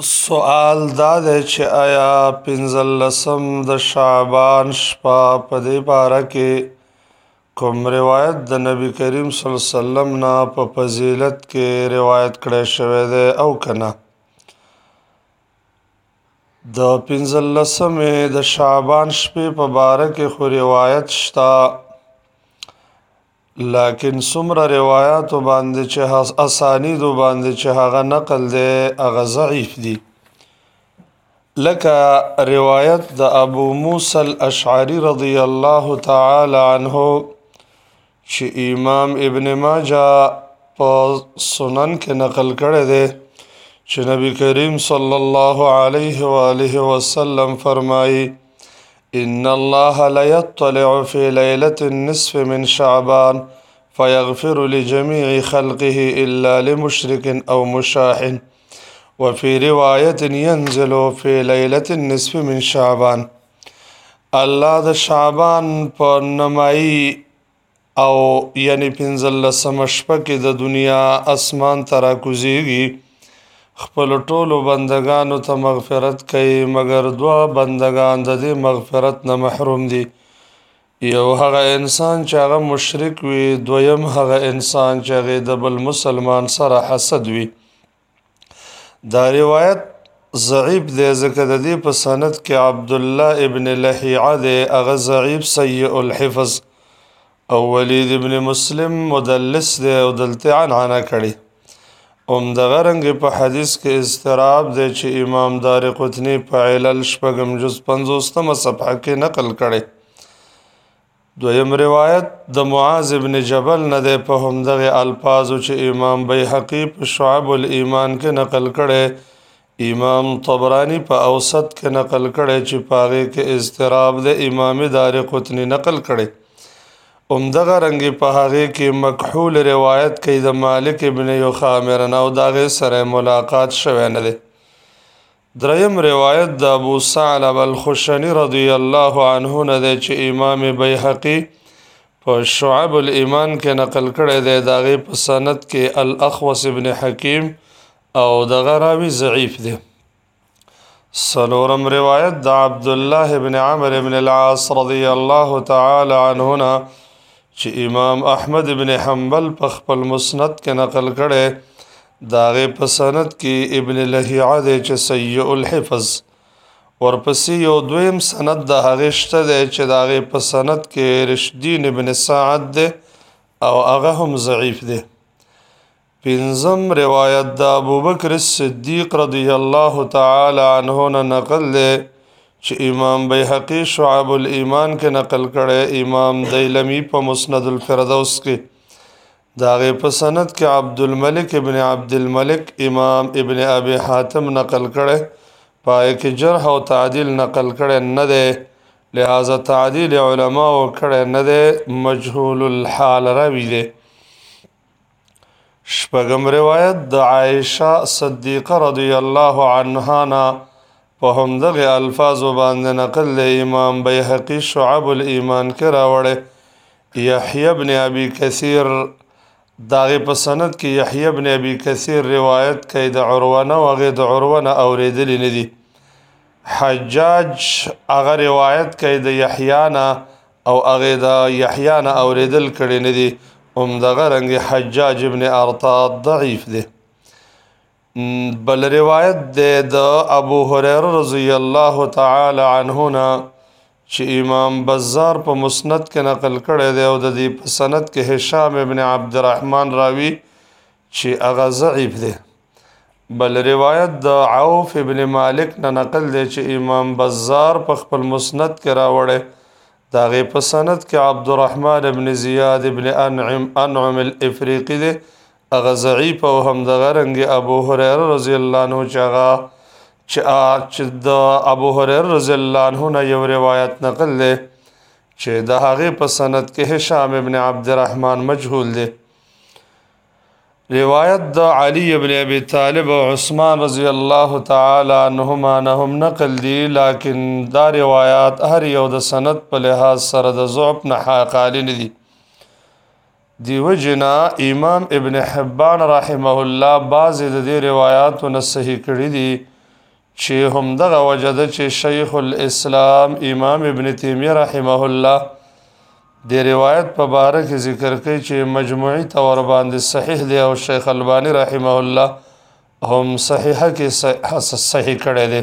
سوال دا دی چې آیا پنځلسم د شعبان شپه په دې باره کې کوم روایت د نبی کریم صلی الله علیه وسلم نه په فضیلت کې روایت کړی شوی دی او کنه د پنځلسم د شعبان شپې په باره کې خو روایت شته لکن سمره روایت باندې چې هاس اسانید باندې چې هغه نقل دی هغه ضعیف دی لکه روایت د ابو موسی الاشعری رضی الله تعالی عنه چې امام ابن ماجه په سنن کې نقل کړی دی چې نبی کریم صلی الله علیه و آله وسلم فرمایي إن الله ليطلع في ليلة النصف من شعبان فيغفر لجميع خلقه إلا لمشرك أو مشاح وفي رواية ينزل في ليلة النصف من شعبان الله د شعبان په نمایي او یعنی پنځلسمه شپه کې د دنیا اسمان ته راکوزیږي خپل ټولو بندگانو ته مغفرت کوي مګر دوا بندگان د دې مغفرت نه محروم دي یو هغه انسان چې هغه مشرک وي دویم هغه انسان چې هغه د بل مسلمان سره حسد وي دا روایت ضعیف دی ځکه د دې په سند کې عبد الله ابن لهیعه دی هغه ضعیف سیء الحفظ او ولید ابن مسلم مدلس دی او دلته عنعنه کړي اوم د غرنګ په حدیث کې استراب دی چې امام دار قطنی په علل شپږم جز 50 مصحف کې نقل کړي دویم روایت د معاذ ابن جبل نه ده په هم دغه الفاظو چې امام بیحقی په شعب الايمان کې نقل کړي امام طبرانی په اوسط کې نقل کړي چې پاره کې اضطراب د امام دار قطنی نقل کړي ام دغه رنګ په هغه کې مکحول روایت کوي د مالک ابن یو خامر نه او دغه سره ملاقات شوه نه ده دریم روایت د ابو ثعلب الخشنی رضی الله عنه نه دی چې امام بیهقی په شعب الايمان کې نقل کړی دی داغه په سند کې الاخوس ابن حکیم او دغه راوی ضعیف دی سلورم روایت د عبد الله ابن عمرو ابن العاص رضی الله تعالی عنهما چې امام احمد ابن حنبل په خپل مسند کې نقل کړي داغه په سند کې ابن لهيعه دی چې سيء الحفظ ورپسې یو دویم سند د هغه شته دی چې داغه په سند کې رشدین ابن سعد دی او هغه هم ضعیف دی پنځم روایت د ابوبکر صدیق رضی الله تعالی عنه نه نقل دی چې امام بیهقی شعب الایمان کې نقل کړي امام دیلمی په مسند الفردوس کې داغه په سند کې عبد الملک ابن عبد الملک امام ابن ابي حاتم نقل کړي پای کې جرح او تعدیل نقل کړي نه ده لہذا تعدیل علما او کړي نه ده مجهول الحال راوي ده شپږم روایت د عائشه صدیقه رضی الله عنها نه په همدغه الفاظو باندې نقل له امام بیحقی شعب الايمان کې راوړی یحیی ابن ابي کثیر داغه په سند کې یحیی ابن ابي کثیر روایت کوي د عروانه وغه د عروانه اوریدل نه دي حجاج هغه روایت کوي د یحیانا او هغه د یحیانا اوریدل کړي نه دي هم دغه رنګ حجاج ابن ارطاد ضعیف دي بل روایت ده د ابو هريره رضی الله تعالی عنه نه چې امام بزار په مسند کې نقل کړی دی او د دې په سند کې هشام ابن عبدالرحمن راوي چې هغه ضعیف دی بل روایت د عوف ابن مالک نه نقل دی چې امام بزار په خپل مسند کې راوړی دا غي په سند کې عبدالرحمن ابن زیاد ابن انعم انعم الافریقی دی هغه ضعیف او هم دغه رنګ ابو هريره رضی الله عنه چې هغه چې د ابو هريره رضی الله عنه نه یو روایت نقل دی چې د هغه په سند کې هشام ابن عبد الرحمن مجهول دی روایت د علی ابن ابي طالب او عثمان رضی الله تعالی عنهما نهم نقل دي لکن دا روایت هر یو د سند په لحاظ سره د ضعف نه حقالی نه دي دیو جنا امام ابن حبان رحمه الله بعض د دې روایتو نه صحیح کړی دي چې هم دغه وجد چې شیخ الاسلام امام ابن تیمیه رحمه الله د روایت په باره کې ذکر کوي چې مجموعي تور باندې صحیح دی او شیخ البانی رحمه الله هم صحیحه کې صحیح کړی دی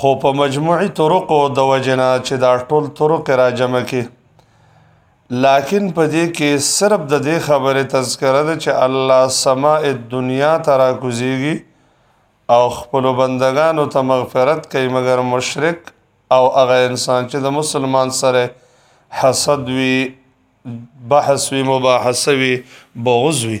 خو په مجموعي طرقو د وجنا چې دا ټول طرق را جمع کې لکن په دې کې صرف د دې خبره تذکره ده چې الله سماء دنیا ترا کوزيږي او خپل بندگانو ته مغفرت کوي مګر مشرک او هغه انسان چې د مسلمان سره حسد وي بحث وي مباحثه وي بغض وي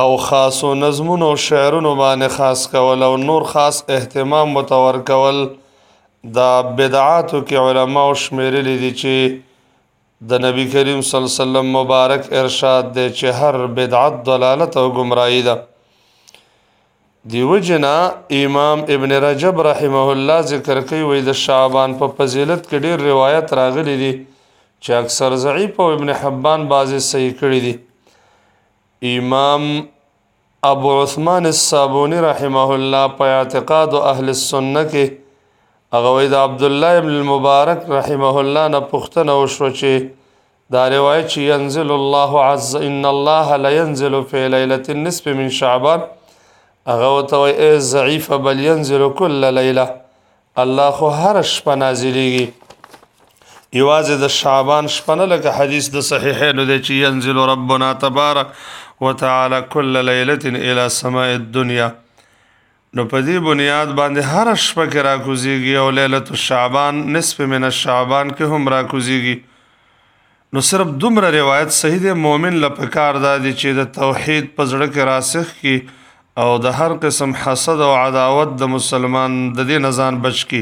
او خاصو نظمونو او شعرونو باندې خاص کول او نور خاص اهتمام متور کول دا بدعاتو کې علما او شمیرلې دي چې د نبی کریم صلی الله علیه وسلم مبارک ارشاد دی چې هر بدعت ضلالت او گمراهی ده دیو جنا امام ابن رجب رحمه الله ذکر کوي وې د شعبان په فضیلت کې ډېر روایت راغلي دي چې اکثر ضعیف او ابن حبان بعضی صحیح کړی دي امام ابو عثمان الصابونی رحمه الله په اعتقاد اهل السنه کې هغه وای د عبد الله ابن المبارک رحمه الله نه پښتنه وشو چې دا روایت چې ينزل الله عز ان الله لا ينزل في ليله النصف من شعبان هغه ته وای ضعیف بل ينزل كل ليله الله خو هر شپه نازلېږي یوازې د شعبان شپه نه لکه حدیث د صحیحینو دی چې ينزل ربنا تبارک وتعالى كل ليله الى سماء الدنيا نو په دې بنیاد باندې هر شپه کې راکوزيږي او ليله الشعبان نصف من الشعبان کې هم راکوزيږي نو صرف دومره روایت صحیح دی مؤمن لپکار دا دی چې د توحید په زړه کې راسخ کی او د هر قسم حسد او عداوت د مسلمان د دې نزان بچ کی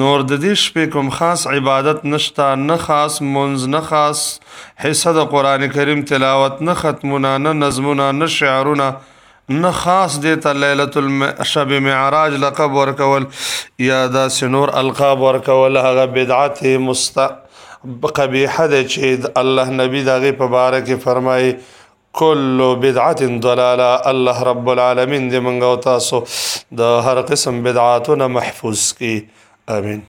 نور د دې شپې کوم خاص عبادت نشتا نه خاص منز نه خاص حصہ د قران کریم تلاوت نه ختمونه نه نظمونه نه شعرونه نه خاص دی ته ليله الشب معراج لقب ورکول یا دا سنور القاب ورکول هغه بدعت مست قبیحه ده چې الله نبی دغه په باره کې فرمایي کل بدعت ضلاله الله رب العالمین دې منګو تاسو د هر قسم بدعاتونه محفوظ کی امين